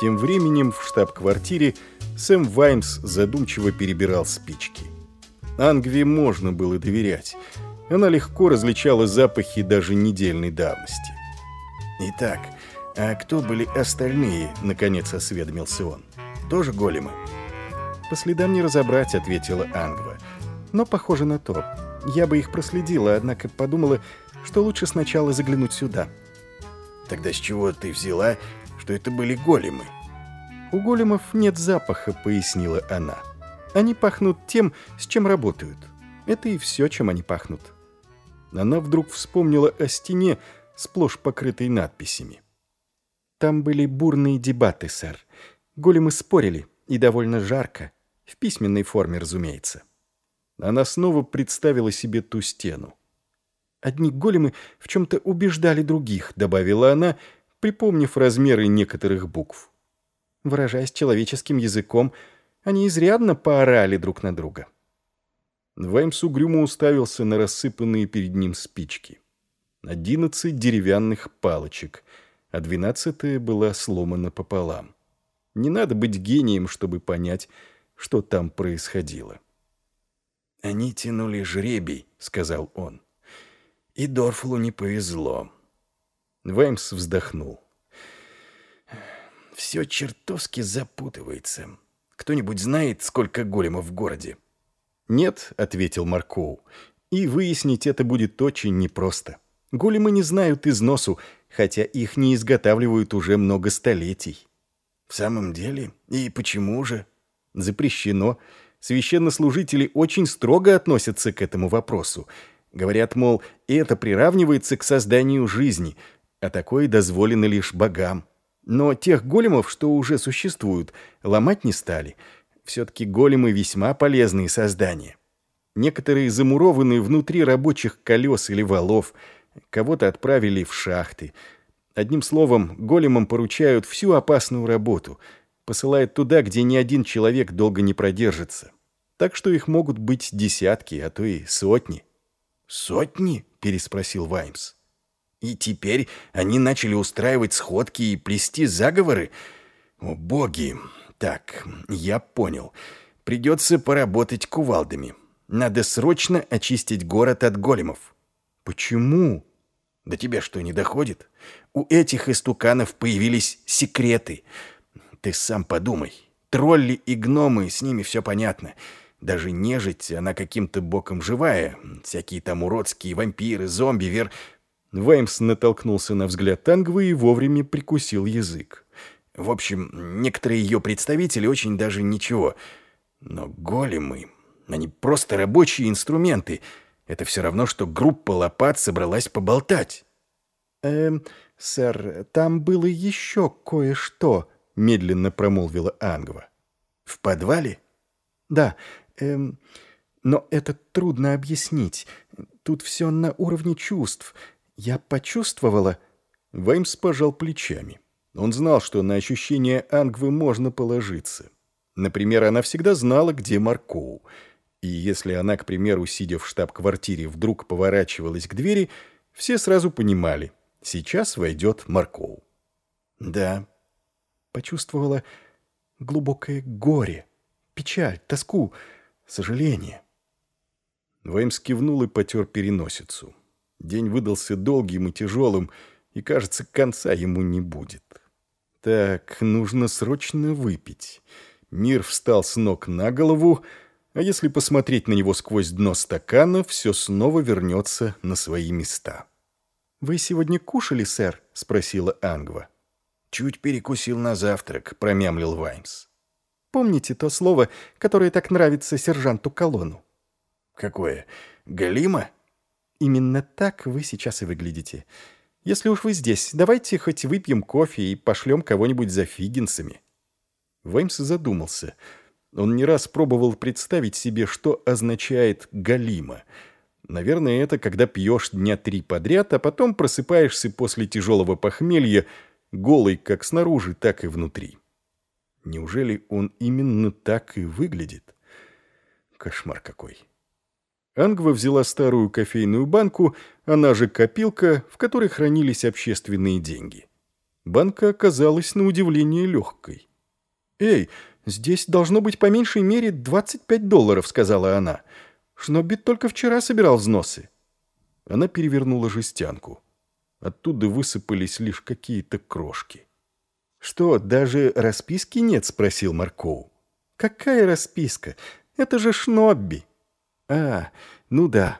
Тем временем в штаб-квартире Сэм Ваймс задумчиво перебирал спички. Ангве можно было доверять. Она легко различала запахи даже недельной давности. «Итак, а кто были остальные?» — наконец осведомился он. «Тоже големы?» «По следам не разобрать», — ответила Ангва. «Но похоже на то. Я бы их проследила, однако подумала, что лучше сначала заглянуть сюда». «Тогда с чего ты взяла, что это были големы?» «У големов нет запаха», — пояснила она. «Они пахнут тем, с чем работают. Это и все, чем они пахнут». Она вдруг вспомнила о стене, сплошь покрытой надписями. Там были бурные дебаты, сэр. Големы спорили, и довольно жарко. В письменной форме, разумеется. Она снова представила себе ту стену. Одни големы в чем-то убеждали других, добавила она, припомнив размеры некоторых букв. Выражаясь человеческим языком, они изрядно поорали друг на друга. Ваймс угрюмо уставился на рассыпанные перед ним спички. Одиннадцать деревянных палочек, а двенадцатая была сломана пополам. Не надо быть гением, чтобы понять, что там происходило. «Они тянули жребий», — сказал он. «И Дорфлу не повезло». Ваймс вздохнул. «Все чертовски запутывается. Кто-нибудь знает, сколько големов в городе?» «Нет», — ответил Маркоу, — «и выяснить это будет очень непросто. Големы не знают износу, хотя их не изготавливают уже много столетий». «В самом деле? И почему же?» «Запрещено. Священнослужители очень строго относятся к этому вопросу. Говорят, мол, это приравнивается к созданию жизни, а такое дозволено лишь богам. Но тех големов, что уже существуют, ломать не стали» все-таки големы весьма полезные создания. Некоторые замурованы внутри рабочих колес или валов, кого-то отправили в шахты. Одним словом, големам поручают всю опасную работу, посылают туда, где ни один человек долго не продержится. Так что их могут быть десятки, а то и сотни. «Сотни?» — переспросил Ваймс. «И теперь они начали устраивать сходки и плести заговоры? О, боги! Так, я понял. Придется поработать кувалдами. Надо срочно очистить город от големов. Почему? Да тебе что, не доходит? У этих истуканов появились секреты. Ты сам подумай. Тролли и гномы, с ними все понятно. Даже нежить, она каким-то боком живая. Всякие там уродские вампиры, зомби, вер... Ваймс натолкнулся на взгляд Тангвы и вовремя прикусил язык. В общем, некоторые ее представители очень даже ничего. Но големы, они просто рабочие инструменты. Это все равно, что группа лопат собралась поболтать. «Эм, сэр, там было еще кое-что», — медленно промолвила Ангва. «В подвале?» «Да, эм, но это трудно объяснить. Тут все на уровне чувств. Я почувствовала...» Ваймс пожал плечами. Он знал, что на ощущение Ангвы можно положиться. Например, она всегда знала, где Маркоу. И если она, к примеру, сидя в штаб-квартире, вдруг поворачивалась к двери, все сразу понимали, сейчас войдет Маркоу. Да, почувствовала глубокое горе, печаль, тоску, сожаление. Веймс кивнул и потер переносицу. День выдался долгим и тяжелым, и, кажется, конца ему не будет. Так, нужно срочно выпить. Мир встал с ног на голову, а если посмотреть на него сквозь дно стакана, все снова вернется на свои места. «Вы сегодня кушали, сэр?» — спросила Ангва. «Чуть перекусил на завтрак», — промямлил Ваймс. «Помните то слово, которое так нравится сержанту Колону?» «Какое? Галима?» «Именно так вы сейчас и выглядите. Если уж вы здесь, давайте хоть выпьем кофе и пошлем кого-нибудь за фигинсами». Ваймс задумался. Он не раз пробовал представить себе, что означает «галима». Наверное, это когда пьешь дня три подряд, а потом просыпаешься после тяжелого похмелья, голый как снаружи, так и внутри. Неужели он именно так и выглядит? Кошмар какой. Ангва взяла старую кофейную банку, она же копилка, в которой хранились общественные деньги. Банка оказалась на удивление легкой. «Эй, здесь должно быть по меньшей мере 25 долларов», — сказала она. «Шнобби только вчера собирал взносы». Она перевернула жестянку. Оттуда высыпались лишь какие-то крошки. «Что, даже расписки нет?» — спросил Маркоу. «Какая расписка? Это же Шнобби!» «А, ну да,